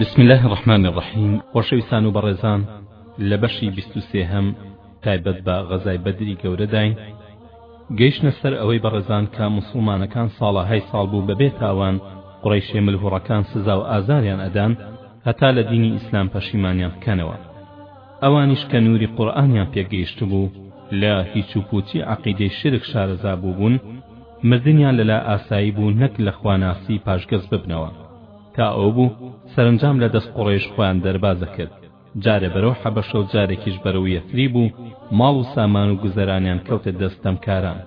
بسم الله الرحمن الرحیم خۆشەویستان و بەڕێزان لە بەشی بیست و سێهەم تایبەت بە غەزای بەدری گەورەداین گەیشتە سەر ئەوەی بەڕێزان کە مسلمانەکان ساڵەهای ساڵ بوو بەبێ تاوان قڕیشێ ملهوڕەکان سزا و ئازاریان ئەدان هەتا لە دینی ئیسلام پەشیمانیان بکەنەوە ئەوانیش کە نووری قورئانیان پێگەیشت بوو لە هیچ و پوچی عقیدەی شرک شارەزا بووبوون مردنیان لەلا ئاسایی بوو نەک لە خواناسی پاشگەز ببنەوە تا ئەوە بوو سەرەنجام لە دەست قوڕەیش خۆیان دەرباز دەکرد، جارێ بەرەو حەبەشە و جارێکیش بەرەو یەثریب و ماڵ و سامان و گوزەرانیان کەوتە دەست ستەمکاران.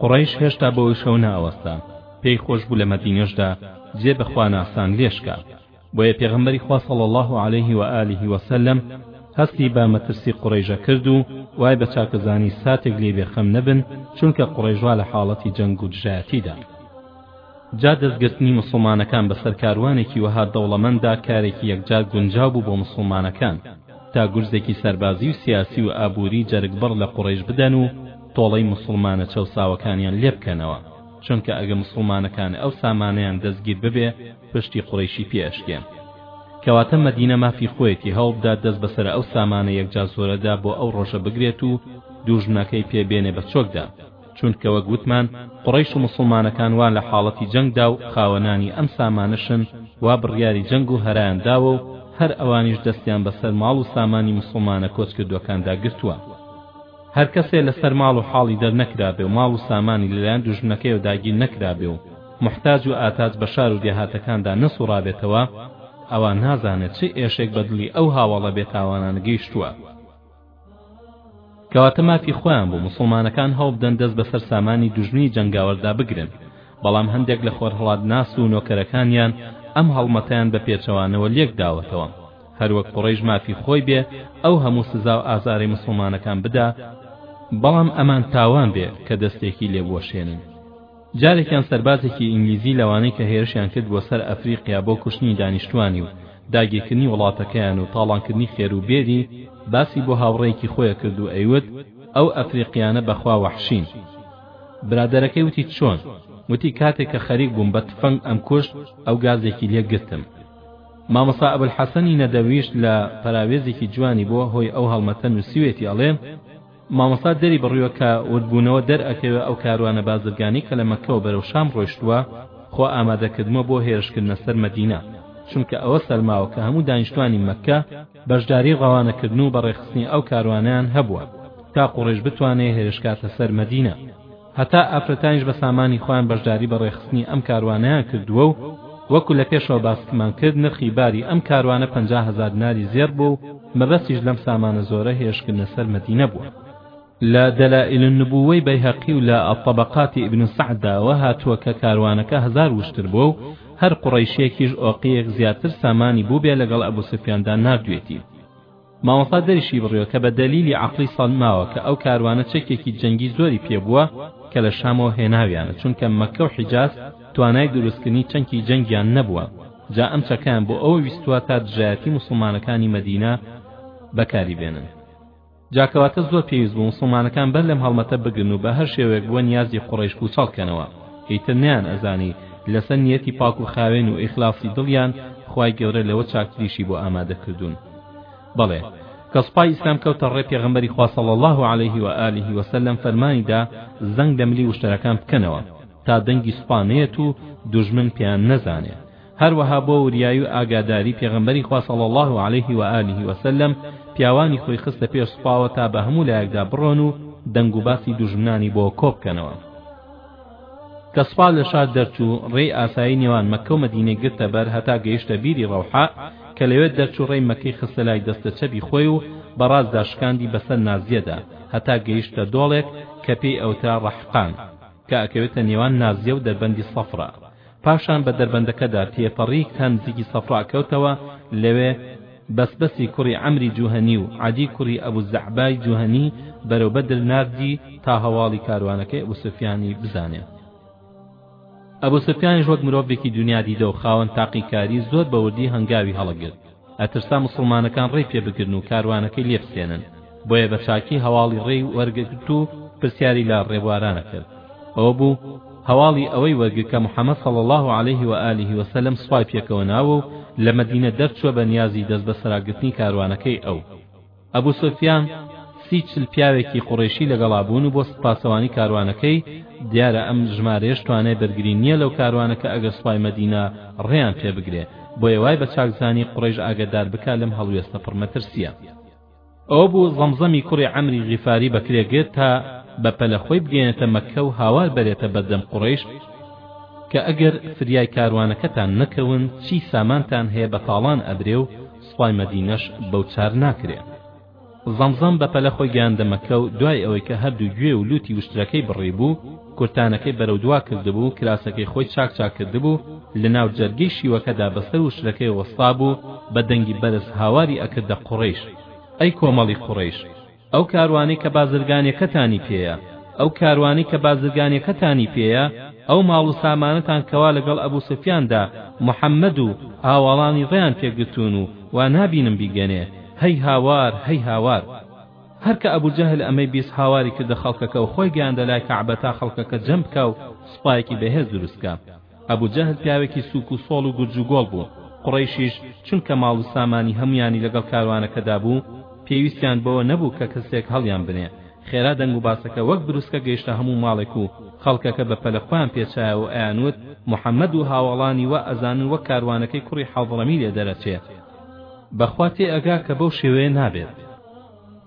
قوڕەیش هێشتا بۆیشەوە نەئەوەستا، پێی خۆش بوو لە مەدینەشدا جێ بە خواناسان لێژ کا. بۆیە پێغەمبەری خوا صلی اللە علیه و آله و سلم هەستی بە مەترسی قوڕەیش ئەکرد و وای بە چاکەزانی ساتێک لێی بێ خەم نەبن، چونکە قوڕەیش وا لە حاڵەتی جەنگ و دژایەتیدان. جا دەستگرتنی موسڵمانەکان بەسەر کاروانێکی وەها دەوڵەمەنددا کارێکی یەکجار گونجاو بوو بۆ موسڵمانەکان تا گورزێکی سەربازی و سیاسی و ئابووری جەرگبڕ لە قوڕەیش بدەن و تۆڵەی موسڵمانە چەوساوەکانیان لێبکەنەوە چونکە ئەگە موسڵمانەکان ئەو سامانەیان دەستگیر ببێ پشتی قوڕەیشی پێ ئەشکێن کەواتە مەدینە مافی خۆیەتی هەوڵبدات دەست بەسەر ئەو سامانە یەکجار زۆرەدا بۆ ئەو ڕۆژە بگرێت و دووژمنەکەی پێ بێنێ بە چۆکدا چونکە وەک وتمان قوڕەیش و موسڵمانەکان وا لە حاڵەتی جەنگدا و خاوەنانی ئەم سامانەشن وا بڕیاری جەنگ و هەرایان داوە و هەر ئەوانیش دەستیان بەسەر ماڵ و سامانی موسڵمانە کۆچکردووەکاندا گرتووە هەر کەسێ لەسەر ماڵ و حاڵی دەرنەکرابێ و ماڵ و سامانی لەلایەن دوژمنەکەیەوە داگیر نەکرابێ و موحتاج و ئاتاج بە شار و دێهاتەکاندا نەسوڕابێتەوە ئەوا نازانێ چ ئێشێک بە دڵی ئەو هاوەڵە بێتاوانانە گەیشتووە کەواتە مافی خۆیان بوو موسڵمانەکان هەوڵبدەن دەست بەسەر سامانی دوژمنی جەنگاوەردا بگرن بەڵام هەندێک لە خۆرهەڵاتناس و نۆکەرەکانیان ئەم هەڵمەتەیان بە پێچەوانەوە لێکداوەتەوە هەروەک قڕیش مافی خۆی بێ ئەو هەموو سزا و ئازارەی مسلمانەکان بدا بەڵام ئەمان تاوان بێ کە دەستێکی لێبوەشێنن جارێکیان سەربازێکی ئینگلیزی لەوانەی کە هێرشیان کرد بۆ سەر ئەفریقیا بۆ کوشتنی دانیشتووانی و داگیرکردنی وڵاتەکەیان و تاڵانکردنی خێر و بێری باسی بۆ هاوڕێیەکی خۆی کرد و ئەیوت ئەو ئەفریقیانە بەخوا وەحشین برادەرەکەی وتی چۆن؟ وتی کاتێک کە خەریک بووم بە تفەنگ ئەمکوشت ئەو گازێکی لێ گرتم مامۆستا ئەبولحەسەنی نەدەویش لە پەراوێزێکی جوانی بۆ هۆی ئەو هەڵمەتە نووسیوێتی ئەڵێ مامۆستا دەری بڕیوە کە وردبوونەوە دەر ئەکەوێ ئەو کاروانە بازرگانی کە لە مەککەوە بەرەو شام ڕۆیشتووە خۆ ئامادە کردمە بۆ هێرش کردنە سەر مەدینە چونکە ئەوە سەلماوە کە هەموو دانیشتوانی مەککە بەشداری ڕەوانە کردن و بەڕێخستنی ئەو کاروانەیان هەبووە تا قوڕەیش بتوانێ هێرشکاتە سەر مەدینە هەتا ئافرەتانیش بە سامانی خۆیان بەشداری بە ڕێکخستنی ئەم کاروانەیان کردووە و وەکو لە پێشەوە باسکمان کرد نرخی باری ئەم کاروانە پەنجا هەزار دناری زێڕ بووە و مەبەستیش لەم سامانە زۆرە هێرشکردنە سەر مەدینە بووە. لە دەلائیل النبووەی بەیهەقی و لە الطبقات ابن سعد دا وە هاتووە کە کاروانەکە هەزار وشتر بووە و هەر قوڕەیشێکیش ئۆقیەک زیاتر سامانی بووبێ لەگەڵ ئەبو سفیاندا ناردوێتی. مامۆستا دەریشی بڕیوە کە بە دەلیلی عەقڵی سەلماوە کە ئەو کاروانە چەکێکی جەنگی زۆری پێ بووە کە لە شامەوە هێناویانە چونکە مەککە و حیجاز توانای دروستکردنی چەنکی جەنگیان نەبووە جا ئەم چەکەیان بۆ ئەوە ویستووە تا دژایەتی موسڵمانەکانی مەدینە بەکاری بێنن جاکەواتە زۆر پێویست بوو مسلمانەکان بەر لەم هەڵمەتە بگرن و بە هەر شێوەیەک بووە نیازی قوڕیش پوچەڵ کەنەوە ئیتر نیان ئەزانی لەسەر نیەتی پاک و خاوێن و ئیخلاصی دڵیان خوای گەورە لەوە چاکتریشی بۆ ئامادە کردوون بەڵێ کە سوپای ئیسلام کەوتە ڕێ پێغەمبەری خوا صلی اللە علیه و آله و سلم فەرمانی دا زەنگ لە ملی وشترەکان بکەنەوە تا دەنگی سوپا نەیەت و دوژمن پێیان نەزانێ هەروەها بۆ وریایی و ئاگاداری پێغەمبەری خوا صلی اللە علیه و آله و سلم پیاوانی خۆی خستە پێ سوپاوە تا بە هەموو لایەکدا بڕۆن و دەنگ و باسی دوژمنانی بۆ کۆبکەنەوە کە سوپا لە شار دەرچوو ڕێی ئاسایی نێوان مەککە و مەدینەی گرتە بەر هەتا گەیشتە بیری ڕەوحا کە لەوێ دەرچوو ڕێی مەککەی خستە لای دەستە چەپی خۆی و بە ڕاستدا شکاندی بەسەر نازیەدا هەتا گەیشتە دۆڵێک کە پێی ئەوترا ڕەحقان کە ئەکەوێتە نێوان نازیە و دەربەندی سەفرا پاشان بە دەربەندەکەدا تێپەڕی تا نزیکی سەفڕا کەوتەوە لەوێ بەسبەسی کوڕی عەمری جوهەنی و عەدی کوڕی ئەبو زەعبای جوهەنی بەرەو بەدر ناردی تا هەواڵی کاروانەکەی ئەبو سوفیانی بزانێ ئەبو سوفیانیش وەک مرۆڤێکی دونیا دیدەو خاوەن تاقیکاری زۆر بەوردی هەنگاوی هەڵەگرت ئەترسا موسڵمانەکان ڕێی پێ بگرن و کاروانەکەی لێ بسێنن بۆیە بە چاکی هەواڵی ڕێی وەرگرت و پرسیاری لە ڕێبوارانە کرد ئەوە بوو هەواڵی ئەوەی وەرگر کە محەممەد صلی الله علیه و آله و سلم سوپای پێکەوە ناوە و لە مەدینە دەرچووە بە نیازی دەست بەسەراگرتنی کاروانەکەی ئەو ئەبو سوفیان سی چل پیاوێکی قوڕەیشی لەگەڵا بوون و بۆ سپاسەوانی کاروانەکەی، دیارە ئەم ژمارەیەش توانای بەرگری نییە لەو کاروانە کە ئەگەر سوپای مەدینە ڕێیان پێ بگرێ، بۆیە وای بە چاک زانی قوڕەیش ئاگەدار بکا لەم هەڵوێستە پڕ مەترسییە. ئەوە بوو زەمزەمی کوڕی عەمری غیفاری بەکرێ گرت تا بە پەلە خۆی بگەیەنێتە مەککە و هاوار بەرێتە بەردەم قوڕەیش کە ئەگەر فریای کاروانەکەتان نەکەون چی سامانتان هەیە بە تاڵان ئەبرێ و سوپای مەدینەش بەو چار ناکرێ. زەمزەم بە پەلە خۆی گەیاندە مەککە و دوای ئەوەی کە هەردوو گوێ و لووتی وشترەکەی بڕیبوو، کورتانەکەی بەرەو دوا کردبوو، کراسەکەی خۆی چاک چاک کردبوو، لە ناو جەرگەی شیوەکەدا بە سەر وشترەکەی وەستابوو، بە دەنگی بەرز هاواری ئەکردە قوڕەیش، ئەی کۆمەڵی قوڕەیش! ئەو کاروانەی کە بازرگانیەکەتانی پێیە ئەو کاروانەی کە بازرگانیەکەتانی پێیە ئەو ماڵ و سامانەتان کەوا لەگەڵ ئەبو سفیاندا محمد و هاواڵانی ڕێیان پێگرتوون و وا نابینم بیگەنێ هەی هاوار هەی هاوار هەر کە ئەبو جەهل ئەمەی بیست هاواری کردە خەڵکەکە و خۆی گەیاندە لای کەعبە تا خەڵکەکە جەم بکا و سوپایەکی بەهێز دروست کا ئەبو جەهل پیاوێکی سووک و سۆڵ و گرج و گۆڵ بوو، قوڕەیشیش چونکە ماڵ و سامانی هەموویانی لەگەڵ کاروانەکەدا بوو، پێویستیان بەوە نەبوو کە کەسێک هەڵیان بنێ، خێرا دەنگ و باسەکە وەک بروسکە گەیشتە هەموو ماڵێک و خەڵکەکە بە پەلە خۆیان پێچایەوە و ئەیانوت، محەمەد و هاوەڵانی وا ئەزانن وەک کاروانەکەی کوڕی حەضرەمی لێ دەرەچێ! بەخوا تێئەگا کە بەو شێوەیە نابێت.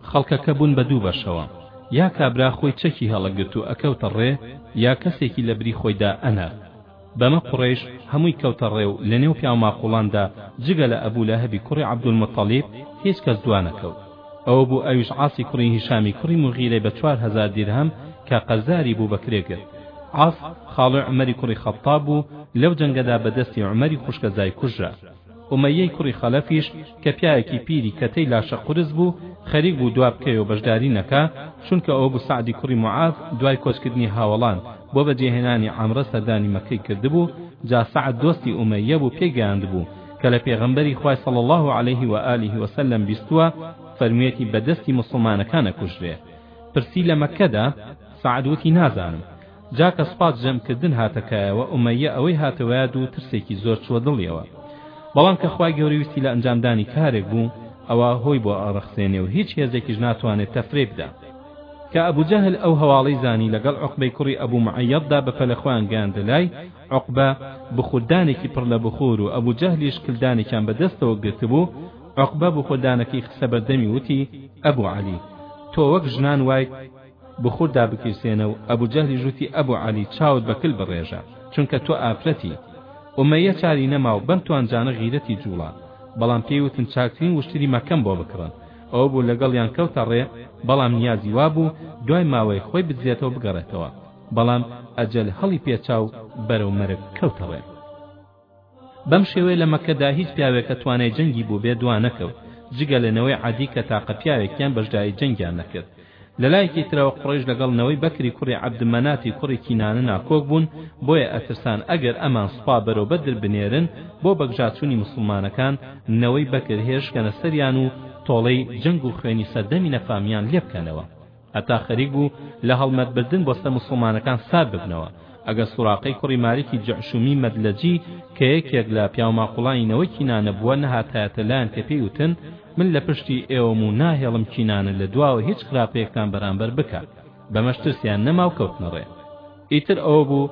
خەڵکەکە بوون بە دوو بەشەوە، یا کابرا خۆی چەکی هەڵەگرت و ئەکەوتە ڕێ، یا کەسێکی لە بری خۆیدا ئەنارد. بەمە قوڕەیش هەمووی کەوتە ڕێ و لە نێو پیاوماقوڵاندا جگە لە ئەبوو لەهەبی کوڕی عەبدولموتەڵیب هیچ کەس دوانەکەوت. ئەوە بوو ئەویش عاسی کوڕی هیشامی کوڕی موغیرەی بە چوار هەزار دیرهەم کە قەرزاری بوو بە کرێ گرت. عاس خاڵۆی عومەری کوڕی خەتتاب بوو، لەو جەنگەدا بە دەستی عومەری خوشکەزای کوژرا. ئومەیەی کوڕی خەلەفیش کە پیاوێکی پیری کەتەی لاشە قورس بوو، خەریک بوو دوا بکەوێ و بەشداری نەکا، چونکە ئەو بو سەعدی کوڕی موعاذ دوای کۆچکردنی هاوەڵان بۆ بەجێهێنانی عەمرە سەردانی مەککەی کردبوو، جا سەعد دۆستی ئومەیە بوو پێی گەیاندبوو کە لە پێغەمبەری خوای صلی اللە علیه و آله و سلم بیستووە فەرموویەتی بە دەستی موسڵمانەکان ئەکوژرێ. پرسی لە مەککەدا؟ سەعد وتی نازانم. جا کە سپات جەم کردن هاتە کایەوە ئومەیە ئەوەی هاتەوە یاد و ترسێکی زۆر چووە دڵیەوە بەڵام کە خوای گەورە ویستی لە ئەنجام دانی کارێک بوو ئەوا هۆی بۆ ئەڕەخسێنێ و هیچ هێزێکیش ناتوانێ تەفرێی بدا کە ئەبو جەهل ئەو هەواڵەی زانی لەگەڵ عوقبەی کوڕی ئەبو معەیەتدا بە پەلە خۆیان گەیاندە لای عوقبە بخوردانێکی پڕ لە بخور و ئەبو جەهلیش کلدانێکیان بە دەستەوە گرتبوو عوقبە بخوردانەکەی خستە بەردەمی وتی ئەبو عەلی تۆ وەک ژنان وایت بخور دابکیرسێنە و ئەبو جەهلیش وتی ئەبو عەلی چاوت بە کل بڕێژە چونکە تۆ ئافرەتی ئومەیە چاری نەما و بەم توانجانە غیرەتی جوڵا بەڵام پێی وتن چاکترین وشتری مەکەم بۆ بکڕن ئەوە بوو لەگەڵیان کەوتە ڕێ بەڵام نیازی وابوو دوای ماوەیەک خۆی بدزێتەوە بگەڕێتەوە بەڵام ئەجەل هەڵی پێچا و بەرەو مەرگ کەوتە ڕێ بەم شێوەیە لە مەککەدا هیچ پیاوێک کە توانای جەنگی بووبێت دوا نەکەوت جگە لە نەوەی عەدی کە تاقە پیاوێکیان بەشداری جەنگیان نەکرد لە لایەکی ترەوە قوڕەیش لەگەڵ نەوەی بەکری کوڕی عەبدمەناتی کوڕی کینانە ناکۆک بوون بۆیە ئەترسان ئەگەر ئەمان سوپا بەرەو بەدر بنێرن بۆ بەگژاچوونی موسڵمانەکان نەوەی بەکر هێرشکەنە سەریان و تۆڵەی جەنگ و خوێنی سەردەمی نەفامیان لێبکەنەوە هەتا خەریک بوو لە هەڵمەت بردن بۆ سەر موسڵمانەکان سارد ببنەوە، ئەگەر سوراقەی کوڕی مالیکی جعشومی مەدلەجی کە یەکێک لە پیاوماقوڵانی نەوەی کینانە بووە نەهاتایەتە لایان کە پێی وتن، من لە پشتی ئێوەم و ناهێڵم کینانە لە دواوە هیچ خراپەیەکتان بەرامبەر بکات، بەمەش ترسیان نەما و کەوتنە ڕێ. ئیتر ئەوە بوو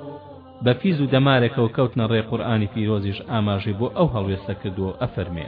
بە فیز و دەمارێکەوە کەوتنە ڕێ، قورئانی پیرۆزیش ئاماژەی بۆ ئەو هەڵوێستە کردووە و ئەفەرمێ.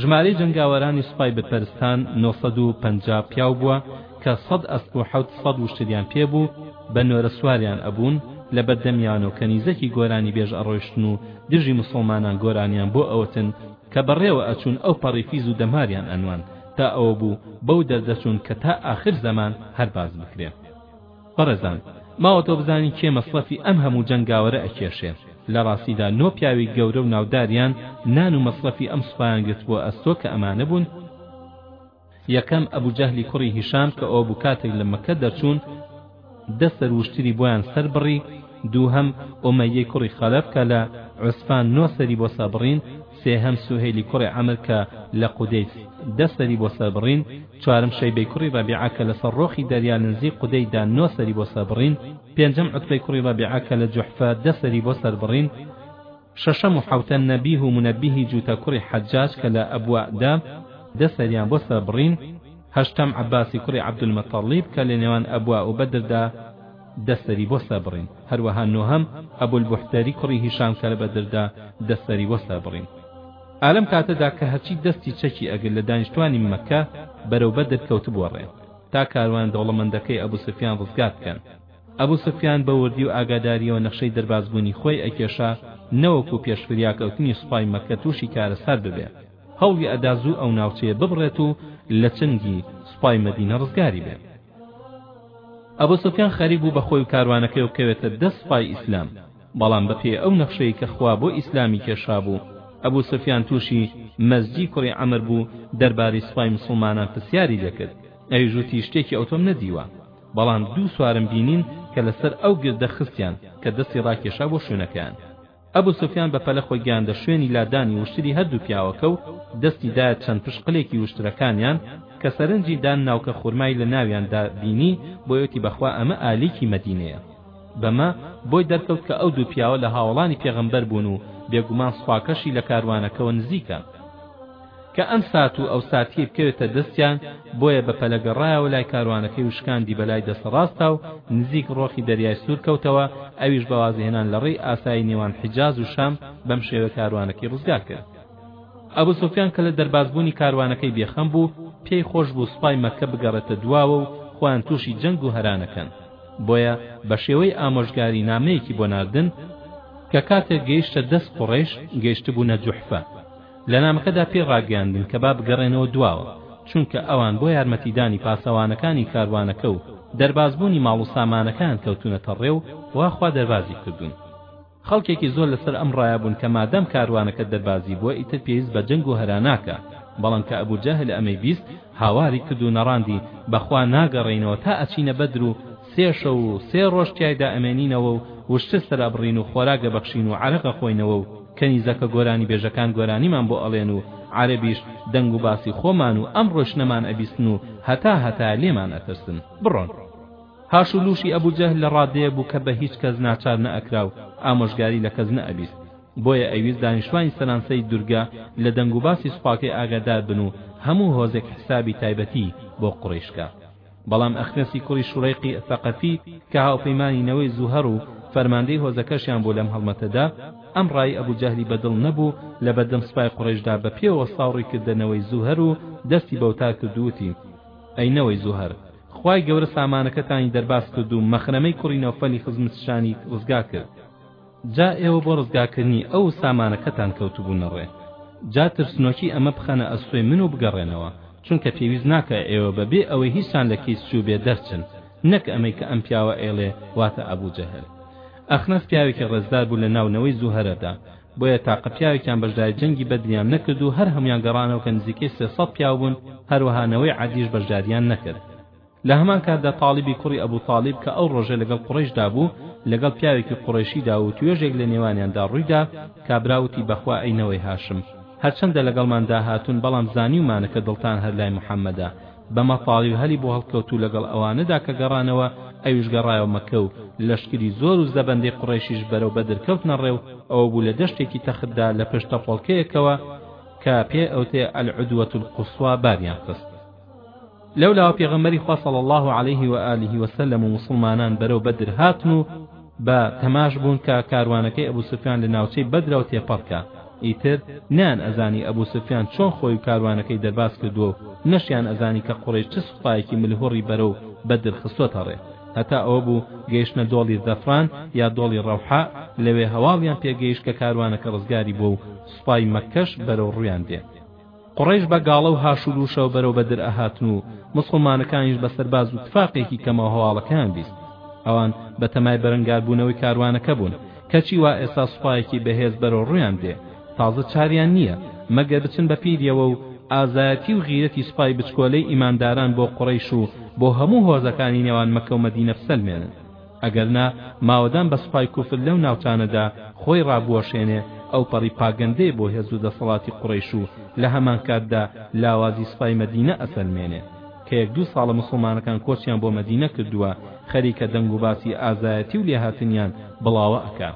ژمارەی جەنگاوەرانی سوپای بتپەرستان نۆ سەد و پەنجا پیاو بووە کە سەد ئەسپ و حەوت سەد وشتریان پێ بوو بە نۆرە سواریان ئەبوون لە بەردەمیان و کەنیزەکی گۆرانی بێژ ئەڕۆیشتن و دژی موسڵمانان گۆرانیان بۆ ئەوتن کە بەڕێوە ئەچوون ئەو پەڕی فیز و دەماریان ئەنواند تا ئەوە بوو بەو دەردەچوون کە تا ئاخر زەمان هەر باس بکرێن بەڕێزان ماوەتەوە بزانین کێ مەسرەفی ئەم هەموو جەنگاوەرە ئەکێشێ لە ڕاستیدا نۆ پیاوی گەورە و ناوداریان نان و مەسرەفی ئەم سوپایان گرتبووە ئەستۆ کە ئەمانە بوون یەکەم ئەبو جەهلی کوڕی هیشام کە ئەو بوو کاتێک لە مەکە دەرچوون دە سەر وشتری بۆیان سەر بڕی دووهەم ئۆمەیەی کوڕی خەلەف کە لە عوسفان نۆ سەری بۆ سەبڕین سێهەم سوهەیلی کوڕی عەمر کە لە قودەیس دە سەری بۆ سەر بڕین، چوارەم شەیبەی کوڕی ڕەبیعە کە لەسەر ڕۆخی دەریا لە نزیک قودەی دا نۆ سەری بۆ سەر بڕین، پێنجەم عوتبەی کوڕی ڕەبیعە کە لە جوحفە دە سەری بۆ سەر بڕین، شەشەم و حەوتەن نەبیه و مونەبیهی جوتە کوڕی حەجاج کە لە ئەبواء دا دە سەریان بۆ سەر بڕین، هەشتەم عەباسی کوڕی عەبدولمەتەڵیب کە لە نێوان ئەبواء و بەدر دا، دەستەری بۆ سەربڕین، هەروەها نۆهەم، ئەبولبوحتەری کوڕی هیشام کە لە بەدردا دەستەری بۆ سەربڕین. ئالەم کاتەدا کە هەرچی دەستی چەکی ئەگرت لە دانیشتوانی مەککە بەرەو بەدر کەوتبووە ڕێ تا کاروانە دەوڵەمەندەکەی ئەبوسفیان ڕزگار بکەن. ئەبوسفیان بە وردی و ئاگادارییەوە نەخشەی دەربازبوونی خۆی ئەکێشا نەوەکو پێش فریاکەوتنی سوپای مەککە تووشی کارەسات ببێ، هەوڵی ئەدا زوو ئەو ناوچەیە ببڕێت و لە چنگی سوپای مەدینە ڕزگاری بێ. ئەبو سوفیان خەریک بوو بەخۆی و کاروانەکەی و بکەوێتە دەست سوپای ئیسلام بەڵام بەپێی ئەو نەخشەی کە خوا بۆ ئیسلامی کێشابوو ئەبو سوفیان تووشی مەزجی کوڕی عەمر بوو دەرباری سوپای مسوڵمانان پرسیاری لێکرد ئەویش وتی شتێکی ئەوتۆم نەدیوە بەڵام دوو سوارم بینین کە لەسەر ئەو گردە خستیان کە دەستی ڕاکێشا بۆ شوێنەکەیان ئەبو سوفیان بە پەلە خۆی گەیاندە شوێنی لادانی وشتری هەردوو پیاوەکە و دەستی دایە چەند پشقلێکی وشترەکانیان، کە سەرنجی دان ناوکە خورمای لە ناویاندا بینی بۆی وتی بەخوا ئەمە ئالیکی مەدینەیە. بەمە بۆی دەرکەوت کە ئەو دوو پیاوە لە هاوەڵانی پێغەمبەر بوون و بێگومان سوپاکەشی لە کاروانەکەوە نزیکە. کە ئەم سات و ئەو ساتیەی بکەوێتە دەستیان، بۆیە بە پەلە گەڕایەوە لای کاروانەکەی و شکاندی بە لای دەستە ڕاستا و نزیک ڕۆخی دەریای سوور کەوتەوە، ئەویش بە وازهێنان لە ڕێی ئاسایی نێوان حیجاز و شام بەم شێوە کاروانەکەی ڕزگار کرد. ئەبو سوفیان کە لە دەرباز بوونی کاروانەکەی بێ خەم بوو، پێی خۆش بوو سوپای مەککە بگەڕێتە دواوە و خۆیان تووشی جەنگ و هەرا نەکەن، بۆیە بە شێوەی ئامۆژگاری نامەیەکی بۆ ناردن، کە کاتێک گەیشتە دەست قوڕەیش گەیشتبوونە جوحفە. لە نامەکەدا پێی ڕاگەیاندن کە با بگەڕێنەوە دواوە، چونکە ئەوان بۆ یارمەتیدانی پاسەوانەکانی کاروانەکە و دەربازبوونی ماڵ و سامانەکەیان کەوتوونەتە ڕێ و وا خوا دەربازی کردوون. خەڵکێکی زۆر لەسەر ئەم ڕایە بوون کە مادام کاروانەکە دەربازی بووە ئیتر پێویست بە جەنگ و هەرا ناکا، بەڵام کە ئەبو جەهل ئەمەی بیست هاواری کرد و نەڕاندی بە خوا ناگەڕێینەوە تا ئەچینە بەدر و سێ شەو و سێ ڕۆژ تیایدا ئەمێنینەوە و وشتر سەر ئەبڕین و خۆراک ئەبەخشین و عەرەق ئەخۆینەوە و کەنیزەکە گۆرانیبێژەکان گۆرانیمان بۆ ئەڵێن و عارەبیش دەنگ و باسی خۆمان و ئەم ڕۆیشتنەمان ئەبیستن و هەتا هەتا لێمان ئەترسن بڕۆن. هاش و لووشی ئەبو جەهل لە ڕادەیەک بوو کە بە هیچ کەس ناچار نەئەکرا و ئامۆژگاری لە کەس نەئەبیست بۆیە ئەویست دانیشتوانی سەرانسەری دورگە لە دەنگ و باسی سوپاکەی ئاگادار بن و هەموو هۆزێک حسابی تایبەتی بۆ قوڕەیش کا. بەڵام ئەخنەسی کوڕی شورەیقی ثەقەفی کە هاوپەیمانی نەوەی زوهەڕ و فەرماندەی هۆزەکەشیان بوو لەم هەڵمەتەدا، ئەم ڕای ئەبو جەهلی بە دڵ نەبوو، لەبەردەم سوپای قوڕەیشدا بە پێ وەستا و ڕووی کردە نەوەی زوهەر و دەستی بەوتار کرد و وتی، ئەی نەوەی زوهەر! خوای گەورە سامانەکەتانی دەرباز کرد و مەخرەمەی کوڕی نەوفەلی خزمتشانیت ڕزگار کرد. جا ئێوە بۆ ڕزگارکردنی ئەو سامانەکەتان کەوتبوونە ڕێ جا ترسنۆکی ئەمە بخەنە ئەستۆی من و بگەڕێنەوە چونکە پێویست ناکا ئێوە بە بێ ئەوەی هیچتان لە کیس چووبێ دەرچن نەک ئەمەی کە ئەم پیاوە ئەیڵێ واتە ئەبو جەهل ئەخنەس پیاوێکی ڕێزدار بوو لە ناو نەوەی زوهرەدا بۆیە تاقە پیاوێکیان بەشداری جەنگی بەدریان نەکرد و هەر هەموویان گەڕانەوە کە نزیکەی سێ سەد پیاو بوون هەروەها نەوەی عەدیش بەشداریان نەکرد لە هەمان کاتدا تاڵیبی کوڕی ئەبو تاڵیب کە ئەو ڕۆژە لەگەڵ قوڕەیشدا بوو لەگەڵ پیاوێکی قوڕەیشیدا و توێژێک لە نێوانیاندا ڕوویدا کابرا وتی بەخوا ئەی نەوەی هاشم هەرچەندە لەگەڵمان داهاتوون بەڵام زانیومانە کە دڵتان هەر لای محەممەدە بەمە تاڵیب هەلی بۆ هەڵکەوت و لەگەڵ ئەوانەدا کە گەڕانەوە ئەویش گەڕایەوە مەککە و لەشکری زۆر و زەبەندەی قوڕەیشیش بەرەو بەدر کەوتنە ڕێ و ئەوە بوو لە دەشتێکی تەختدا لە پشت تەپۆڵکەیەکەوە کە پێی ئەوتێ العدوە القصوی باریان خست لەولاوە پێغەمبەری خوا صلی الله علیه و آله و سلم و موسڵمانان بەرەو بەدر هاتن و بە تەماش بوون کە کاروانەکەی ئەبو سفیان لە ناوچەی بەدرەوە تێپەڕکە ئیتر نیان ئەزانی ئەبو سفیان چۆن خۆی و کاروانەکەی دەرباز کردووە و نەشیان ئەزانی کە قوڕیش چ سوپایەکی ملهوڕی بەرەو بەدر خستۆتە ڕێ هەتا ئەوە بوو گەیشتە دۆڵی زەفران یا دۆڵی ڕەوحا لەوێ هەواڵیان پێگەیشت کە کاروانەکە ڕزگاری بووە و سوپای مەککەش بەرەو ڕوویان دێ قوڕەیش بە گاڵە و هاش و لووشەوە بەرەو بەدر ئەهاتن و موسڵمانەکانیش بە سەرباز و تفاقێکی کەمەوە هەواڵەکەیان بیست. ئەوان بە تەمای بەرەنگاربوونەوەی کاروانەکە بوون، کەچی وا ئێستا سوپایەکی بەهێز بەرەو ڕوویان دێ، تازە چاریان نییە، مەگەر بچن بە پیریەوە و ئازایەتی و غیرەتی سوپای بچکۆلەی ئیمانداران بۆ قوڕەیش و بۆ هەموو هۆزەکانی نێوان مەککە و مەدینە بسەلمێنن. ئەگەر نا ماوەدان بە سوپای کوفر لەو ناوچانەدا خۆی ڕابوەشێنێ ئەوپەڕی پاگەندەیە بۆ هێزو دەسەڵاتی قوڕەیش و لە هەمان کاتدا لاوازی سوپای مەدینە ئەسەلمێنێ کە یەک دوو ساڵە موسڵمانەکان کۆچیان بۆ مەدینە کردوە خەریکە دەنگ و باسی ئازایەتی و لێهاتنیان بڵاوە ئەکا.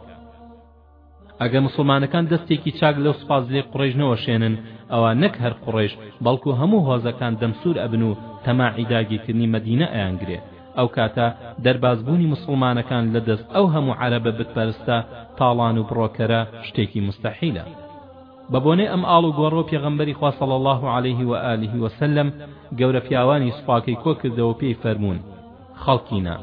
ئەگەر موسڵمانەکان دەستێکی چاک لەو سوپاسدلەی قوڕەیش نەوەشێنن ئەوا نەک هەر قوڕەیش بەڵکو هەموو هۆزەکان دەمسوور ئەبن و تەماعی داگیرکردنی مەدینە ئەیانگرێ ئەو کاتە دەربازبوونی موسڵمانەکان لە دەست ئەو هەموو عەرەبە بتپەرستە تاڵان و بڕۆکەرە شتێکی موستەحیلە بە بۆنەی ئەم ئاڵ و گۆڕۆ پێغەمبەری خوا صلی الله علیه و آله و سلم گەورە پیاوانی سوپاکەی کۆ کردەوە پێی فەرموون خەڵکینە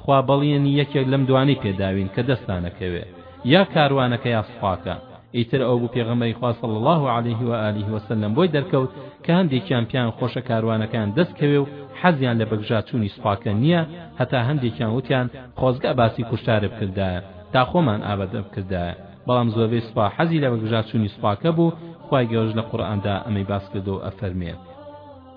خوا بەڵێنی یەکێک لەم دوانەی پێ داوین کە دەستانە کەوێ یا کاروانەکە یا سوپاکە ئیتر ئەو بوو پێغەمبەری خوا صلی اللە علیه و آله و سلم بۆی دەرکەوت کە هەندێکیان پێیان خۆشە کاروانەکەیان دەست کەوێ و حەزیان لە بەگژا چوونی سوپاکە نییە هەتا هەندێکیان وتیان خۆزگە باسی کوشتارە بکردایە تا خۆمان ئابەدە بکردایە بەڵام زۆربەی سوپا حەزی لە بەگژا چوونی سوپاکە بوو خوای گەورەش لە قورئاندا ئەمەی باس کردو ئەفەرمێ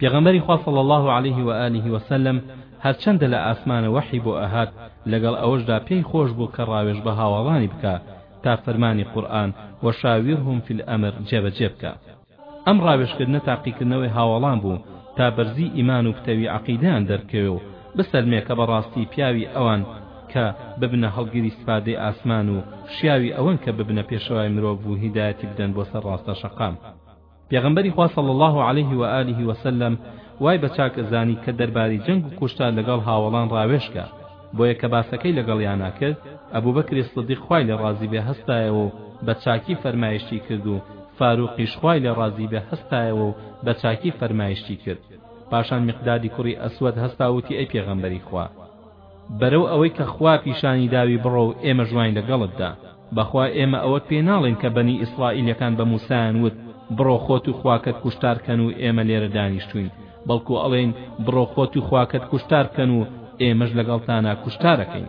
پێغەمبەری خوا صلی اللە علیه و آله و سلم هەرچەندە لە ئاسمانە وەحی بۆ ئەهات لەگەڵ ئەوەشدا پێی خۆش بوو کە ڕاوێژ بە هاواڵانی بکا تا فەرمانی قورئان وشاورهم فی الامر جێبەجێ بکا ئەم ڕاوێژکردنە تاقیکردنەوەی هاواڵان بوو تا بەرزی ئیمان و پتەوی عەقیدەیان دەربکەوێ و بسەلمێ کە بەڕاستی پیاوی ئەوان کە ببنە هەڵگری سپاردەی ئاسمان و شیاوی ئەوەن کە ببنە پێشەوای مرۆڤ و هیدایەتی بدەن بۆ سەر ڕاستە شەقام. پێغەمبەری خوا صلی اللە علیه و آله و سلم وای بە چاک ئەزانی کە دەرباری جەنگ و کوشتار لەگەڵ هاوەڵان ڕاوێژکا، بۆیە کە باسەکەی لەگەڵیانا کرد، ئەبوبەکری صدیق خوای لێ ڕازی بێ هەستایەوە و بە چاکی فەرمایشتی کرد و فاروقیش خوای لێ ڕازی بێ هەستایەوە و بە چاکی فەرمایشتی کرد، پاشان میقدادی کوڕی ئەسوەد هەستا وتی ئەی پێغەمبەری خوا، بەرەو ئەوەی کە خوا پیشانی داوی بڕۆ و ئێمەش واین لەگەڵتدا بەخوا ئێمە ئەوەت پێ ناڵێین کە بەنی ئیسڕائیلەکان بە موسایان وت بڕۆ خۆت و خواکەت کوشتار کەن و ئێمە لێرە دانیشتوین بەڵکو ئەڵێین بڕۆ خۆت و خواکەت کوشتار بکەن و ئێمەش لەگەڵتانا کوشتارەکەین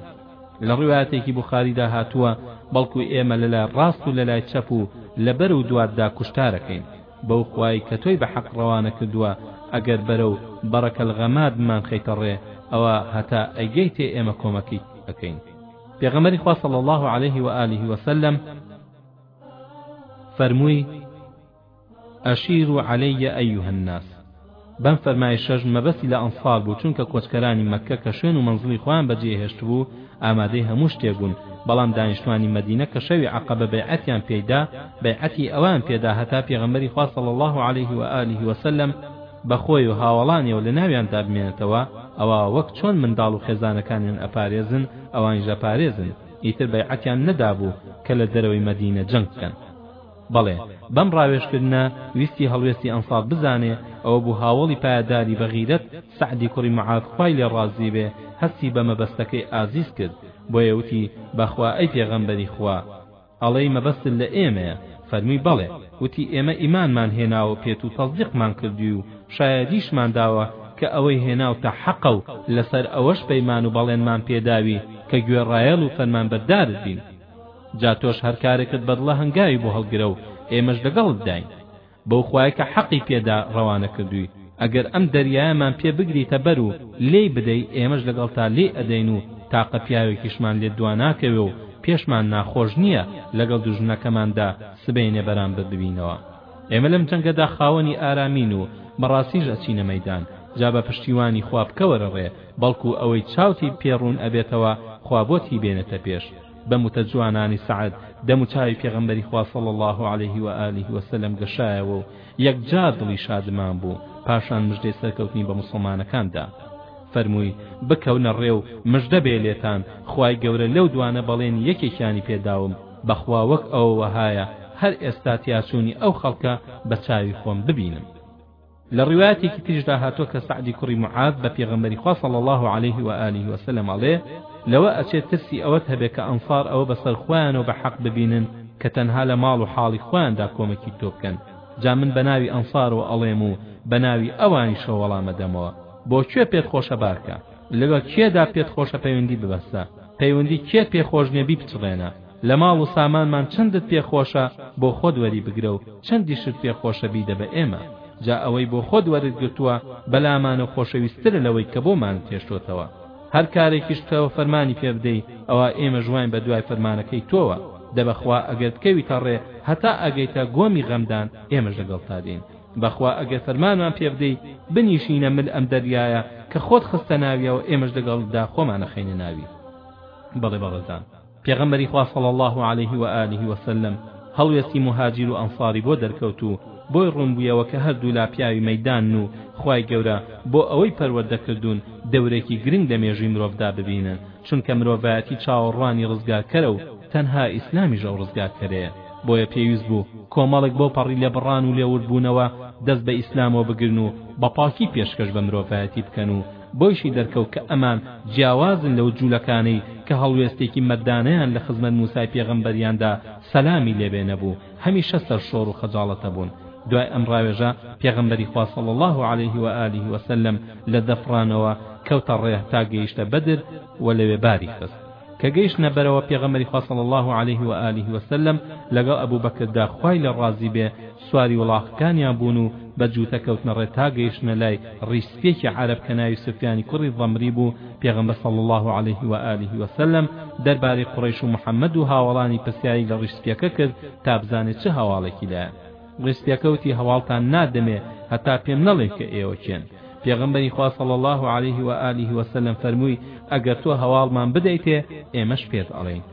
لە ڕوایەتێکی بوخاریدا هاتووە بەڵکو ئێمە لەلای ڕاست و لەلای چەپ و لەبەر و دواتدا کوشتارەکەین بەو خوای کە تۆی بە حەق ڕەوانە کردووە ئەگەر بەرەو، بەڕک الغماد، بمانخەیتە ڕێ ئەوا هەتا ئەیگەیتێ ئێمە کۆمەکیت ئەکەین. پێغەمبەری خوا صلی اللە علیه و آله و سلم فەرمووی، اشیروا علی ایها الناس، بەم فەرمایشەش مەبەستی لە ئەنسار بوو چونکە کۆچکەرانی مەککە کە شوێن و مەنزڵی خۆیان بەجێ هێشتبوو ئامادەی هەموو شتێک بوون بەڵام دانیشتوانی مەدینە کە شەوی عەقەبە بەیعەتیان پێیدا بەیعەتی ئەوان پێدا هەتا پێغەمبەری خوا صلی اللە علیه و آله و سلم بەخۆی و هاوەڵانیەوە لە ناویاندا بمێنێتەوە ئەوا وەک چۆن منداڵ و خێزانەکانیان ئەپارێزن ئەوانیش ئەپارێزن ئیتر بەیعەتیان نەدابوو کە لە دەرەوەی مەدینە جەنگ بکەن بەڵێ، بەم ڕاوێژکردنە ویستی هەڵوێستی ئەنساب بزانێ، ئەوە بوو هاوەڵی پایەداری بە غیرەت سەعدی کوڕی معاذ خوای لێ ڕازی بێ هەستی بە مەبەستەکەی ئازیز کرد، بۆیە وتی، بەخوا ئەی پێغەمبەری خوا! ئەڵێی مەبەستت لە ئێمەیە؟ فەرمووی، بەڵێ، وتی، ئێمە ئیمانمان هێناوە پێت و تەسدیقمان کردووی و شایەدیشمان داوە کە ئەوەی هێناوتە حەقە و لەسەر ئەوەش پەیمان و بەڵێنمان پێداوی کە گوێڕایەڵ و فەرمانبەردارت بین. جا تۆش هەر کارێکت بەدڵە هەنگاوی بۆ هەڵگرە و ئێمەش لەگەڵتداین بەو خوایە کە حەقی پێدا ڕەوانە کردووی ئەگەر ئەم دەریایەمان پێ بگریتە بەر و لێی بدەی ئێمەش لەگەڵتا لێی ئەدەین و تاقە پیاوێکیشمان لێ دواناکەوێ و پێشمان ناخۆش نییە لەگەڵ دوژمنەکەماندا سبەینێ بەرامبر ببینەوە. ئێمە لەم جەنگەدا خاوەنی ئارامین و بەڕاستیش ئەچینە مەیدان جا بە پشتیوانی خوا بکەوەرە ڕێ بەڵکو ئەوەی چاوتی پێ ڕوون ئەبێتەوە خوا بۆتی بێنێتە پێش بەم وتە جوانانی سەعد دەم و چاوی پێغەمبەری خوا صلی الله علیه و آله و سلم گەشایەوە و یەکجار دڵی شادمان بوو پاشان مژدەی سەرکەوتنی بە موسڵمانەکان دا فەرمووی بکەونە ڕێ و مژدە بێ لێتان خوای گەورە لەو دوانە بەڵێنی یەکێکیانی پێداوم بەخوا وەک ئەوە وەهایە هەر ئێستا تیاچوونی ئەو خەڵکە بە چاوی خۆم ببینم. لە ڕیوایەتێکی تریشدا هاتووە کە سەعدی کوڕی معاذ بە پێغەمبەری خوا صلی اللە علیه و آله و سلم ئەڵێ، لەوە ئەچێ ترسی ئەوەت هەبێ کە ئەنصار ئەوە بەسەر خۆیانەوە بە حەق ببینن کە تەنها لە ماڵ و حاڵی خۆیاندا کۆمەکی تۆ بکەن، جا من بە ناوی ئەنصارەوە ئەڵێم و بە ناوی ئەوانیشەوە وەڵامەدەمەوە، بۆ کوێ پێت خۆشە بارکە، لە کێدا پێت خۆشە پەیوەندی ببەستە. پەیوەندی کێت پێ خۆش نیە بیپچڕێنە لە ماڵ و سامانمان چەندت پێ خۆشە بۆ خۆت وەری بگرە و چەندیشت پێ خۆشە بیدە بە ئێمە جا ئەوەی بۆ خۆت وەرت گرتووە بەلامانە خۆشەویست ترە لەوەی کە بۆمانت هێشتۆتەوە هەر کارێکیش بکەوە فەرمانی پێ بدەی ئەوا ئێمەش واین بە دوای فەرمانەکەی تۆوە دە بەخوا ئەگەر بکەویتە ڕێ هەتا ئەگەیتە گۆمی غەمدان ئێمەش لەگەڵتا دێین بەخوا ئەگەر فەرمانمان پێ بدەی بنیشینە مل ئەم دەریایە کە خۆت خستە ناویەوە ئێمەش دەگەڵتدا خۆمان ئەخەینە ناوی بەڵێ بەڕێزان پێغەمبەری خوا صلی الله علیه و آله و سلم هەڵوێستی مهاجر و ئەنصاری بۆ دەرکەوت و بۆی ڕوون بوویەوە کە هەردوولا پیاوی مەیدان و خوای گەورە بۆ ئەوەی پەروەردە کردوون دەورێکی گرنگ لە مێژووی مرۆڤدا ببینن چونکە مرۆڤایەتی چاوەڕوانی ڕزگارکەرە و تەنها ئیسلامیش ئەو ڕزگارکەرەیە بۆیە پێویست بوو کۆمەڵێک بەو پەڕی لێبڕان و لێوردبوونەوە دەست بە ئیسلامەوە بگرن و بە پاکی پێشکەش بە مرۆڤایەتی بکەن و بۆیشی دەرکەوت کە ئەمان جیاوازن لەو جوولەکانەی کە هەڵوێستێکی مەردانەیان لە خزمەت موسای پێغەمبەریاندا سەلامی لێبێ نەبوو هەمیشە سەرشۆڕ و خەجاڵەتە بوون دوای ئەم ڕاوێژە پێغەمبەری خوا صلی الله علیه و آله وسلم لە دەفڕانەوە کەوتە ڕێ تا گەیشتە بەدر و لەوێ باری خست کە گەیشتنە بەرەوە پێغەمبەری خوا صلی اللە علیه و آله و سلم لەگەڵ ئەبوبەکردا خوای لێ ڕازی بێ سواری وڵاخەکانیان بوون و بە جووتە کەوتنە ڕێ تا گەیشتنە لای ڕیش سپیەکی عەرەب کە ناوی سفیانی کوڕی ضمری بوو پێغەمبەر صلی اللە علیه و آله و سلم دەربارەی قوڕەیش و محمد و هاوەڵانی پرسیاری لە ڕیش سپیەکە کرد تا بزانێ چ هەواڵێکی لایە ڕیزپێکەوتی هەواڵتان نادەمێ هەتا پێم نەڵێن کە ئێوە کێن پێغەمبەری خوا صلی اللە علیه و آله و سلم فەرمووی ئەگەر تۆ هەواڵمان بدەیتێ ئێمەش پێت ئەڵێین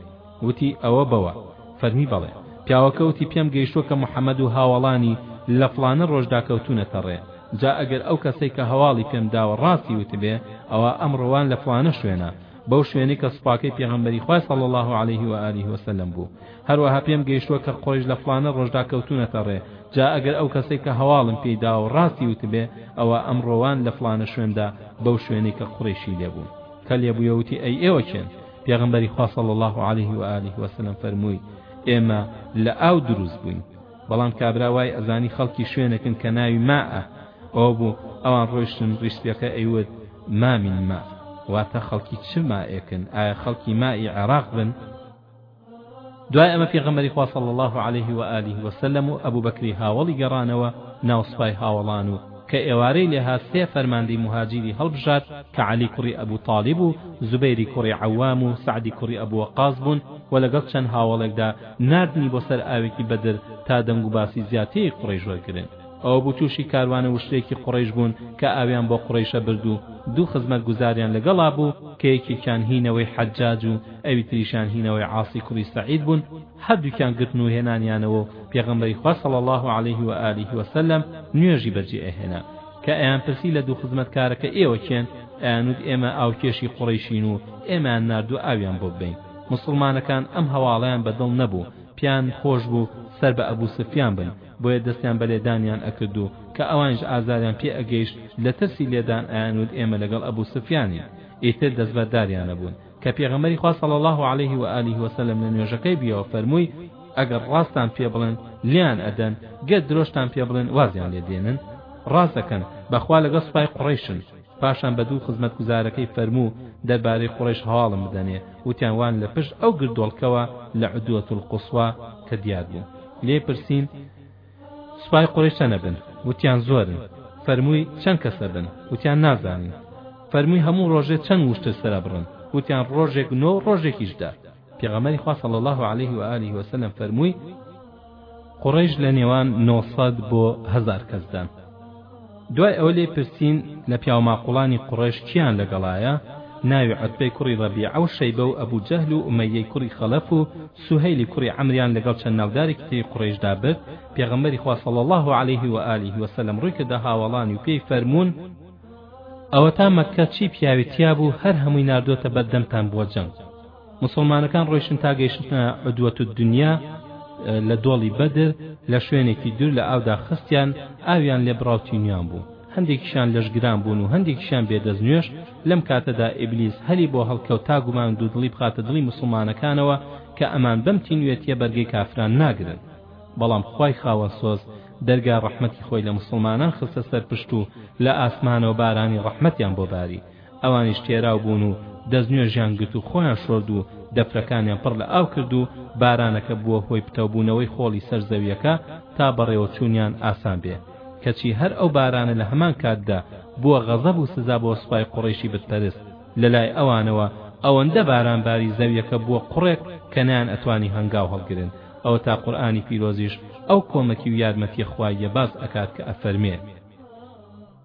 وتی ئەوە بەوە فەرمی بەڵێ پیاوەکە وتی پێم گەیشتوە کە محەممەد و هاوەڵانی لە فڵانە ڕۆژدا کەوتونەتە ڕێ جا ئەگەر ئەو کەسەی کە هەواڵی پێم داوە ڕاستی وتبێ ئەوە ئەم ڕوان لە فڵانە شوێنە بەو شوێنەی کە سوپاکەی پێغەمبەری خوای صلی الله علیه و آله و سلم بوو هەروەها پێم گەیشتووە کە قڕەیش لە فڵانە ڕۆژدا کەوتوونەتە ڕێ، جا ئەگەر ئەو کەسەی کە هەواڵم پێی داوە و ڕاستی وتبێ، ئەوا ئەمڕۆوان لە فڵانە شوێندا بەو شوێنەی کە قڕەیشی لێ بوو. کە لێ بوویە وتی، ئەی ئێوە کێن؟ پێغەمبەری خوا صلی اللە علیه و آله و سلم فەرمووی، ئێمە لە ئاو دروست بووین. بەڵام کابرا وای ئەزانی خەڵکی شوێنێکن کە ناوی ماءە، ئەوە بوو ئەوان ڕۆیشتن ڕیش سپیەکە ئەیوت، ما من ماء، واتە خەڵکی چ مائێکن، ئایا خەڵکی مائی عێراق بن؟ دوای ئەمە پێغەمبەری خوا صلی الله علیه و آله و سلم و ئەبوبەکری هاوەڵی گەڕانەوە ناو سپای هاوەڵان و کە ئێوارەی لێ هات سێ فەرماندەی موهاجیری هەڵبژارد کە عەلی کوڕی ئەبو تاڵیب و زوبەیری کوڕی عەوام و سەعدی کوڕی ئەبو وەقاس بوون و لەگەڵ چەند هاوەڵێکدا ناردنی بۆ سەر ئاوێکی بەدر تا دەنگ و باسی زیاتری قوڕەیش وەرگرن ئەوە بوو تووشی کاروانە وشلێکی قوڕەیش بوون کە ئاویان بۆ قوڕەیشە برد و دوو خزمەتگوزاریان لەگەڵا بوو کە یەکێکیان هی نەوەی حەجاج و ئەوی تریشیان هی نەوەی عاسی کوڕی سەعید بوون هەردووکیان گرتن و هێنانیانەوە و پێغەمبەری خوا صلی اللە علیه و آله و سلم نوێژی بەجێ ئەهێنا کە ئەیان پرسی لە دوو خزمەتکارەکە ئێوە کێن ئەیانوت ئێمە ئاوکێشی قوڕەیشین و ئێمەیان ناردووە ئاویان بۆ ببەین موسڵمانەکان ئەم هەواڵەیان بە دڵ نەبوو پیان خۆش بوو سەر بە ئەبوو سفیان بن بۆیە دەستیان بە لێدانیان ئەکرد و کە ئەوانیش ئازاریان پێ ئەگەیشت لە ترسی لێدان ئەیانوت ئێمە لەگەڵ ئەبو سفیانین ئیتر دەستبەرداریان ئەبوون کە پێغەمبەری خوا صلی اللە علیه و آله و سلم لە نوێژەکەی بیەوە فەرمووی ئەگەر ڕاستتان پێ بڵێن لێیان ئەدەن گەر درۆشتان پێ بڵێن وازیان لێ دێنن ڕاست ئەکەن بەخوا لەگەڵ سوپای قوڕەیشن پاشان بە دوو خزمەتگوزارەکەی فەرموو دەربارەی قوڕەیش هەواڵم بدەنێ وتیان وان لە پشت ئەو گردۆڵکەوە لە عدووە القصوە کە دیار بوو لێی پرسین سوپای قوڕەیش چەنە بن وتیان زۆرن فەرمووی چەند کەسە بن وتیان نازانین فەرمووی هەموو ڕۆژێ چەند وشتر سەرە بڕن وتیان ڕۆژێک نۆ ڕۆژێکیش دە پێغەمبەری خوا صلی اللە علیه و آله و سلم فەرمووی قڕیش لە نێوان 900 بۆ هەزار کەسدان دوای ئەوە لێ پرسین لە پیاوماقوڵانی قڕێش کیان لەگەڵایە ناوی عەتبەی کوڕی ڕەبیعە و شەیبە و ئەبوو جەهل و ئومەیەی کوڕی خەڵەف و سوهەیلی کوڕی عەمریان لەگەڵ چەند ناودارێکی تری قڕێشدا برد پێغەمبەری خوا صلی الله علیه و آله و سلم ڕووی کردە هاوڵانی و پێی فەرموون ئەوەتا مەککە چی پیاوی تیا بوو هەر هەمووی ناردۆتە بەردەمتان بۆ جەنگ موسڵمانەکان ڕۆیشتن تا گەیشتنە عدوەت الدنیا لە دۆڵی بەدر لە شوێنێکی دوور لە ئاودا خستیان ئاویان لێ بڕاو تینویان بوو هەندێکیشان لەشگران بوون و هەندێکیشان بێدەست نوێش لەم کاتەدا ئیبلیس هەلی بۆ هەڵکەوت تا گومان و دوودڵی بخاتە دڵی موسڵمانەکانەوە کە ئەمان بەم تینوێتیە بەرگەی کافران ناگرن بەڵام خوای خاوەن سۆز دەرگا ڕەحمەتی خۆی لە موسڵمانان خستە سەر پشت و لە ئاسمانەوە بارانی ڕەحمەتیان بۆ باری ئەوانیش تێراو بوون و دەستنوێژیان گرت و خۆیان شۆرد و دەفرەکانیان پڕ لە ئاو کرد و بارانەکە بووە هۆی پتەوبوونەوەی خۆڵی سەر زەوییەکە تا بەڕێوەچوونیان ئاسان بێ کەچی هەر ئەو بارانە لە هەمان کاتدا بووە غەزەب و سزا بۆ سوپای قوڕەیشی بتپەرست لەلای ئەوانەوە ئەوەندە باران باری زەوییەکە بووە قوڕێک کە نەیان ئەتوانی هەنگاو هەڵگرن ئەوەتا قورئانی پیرۆزیش ئەو کۆمەکی و یارمەتییە خواییە باس ئەکات کە ئەفەرمێ.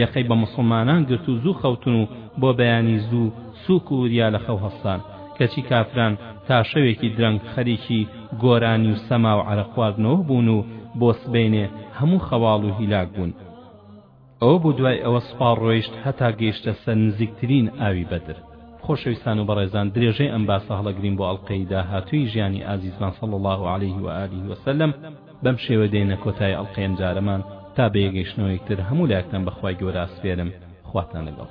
یەقەی بە موسڵمانان گرت و زوو خەوتن و بۆ بەیانی زوو سووک و وریا لە خەو هەستان کەچی کافران تا شەوێکی درەنگ خەریکی گۆرانی و سەما و عەرەق خواردنەوە بوون و بۆ سبەینێ هەموو خەواڵ و هیلاک بوون ئەوە بوو دوای ئەوە سوپا ڕۆیشت هەتا گەیشتە سەر نزیکترین ئاوی بەدر. خۆشەویستان و بەڕێزان درێژەی ئەم باسە هەڵەگرین بۆ ئەڵقەی داهاتووی ژیانی ئازیزمان صلی اللە علیه و آله و سلم. بەم شێوە دێینە کۆتایی ئەڵقەی ئەم جارەمان تا بەیەگەشتنەوەی تر هەموو لایەکتان بەخوای گەورە ئەسپێرم خواتان لەگەڵ.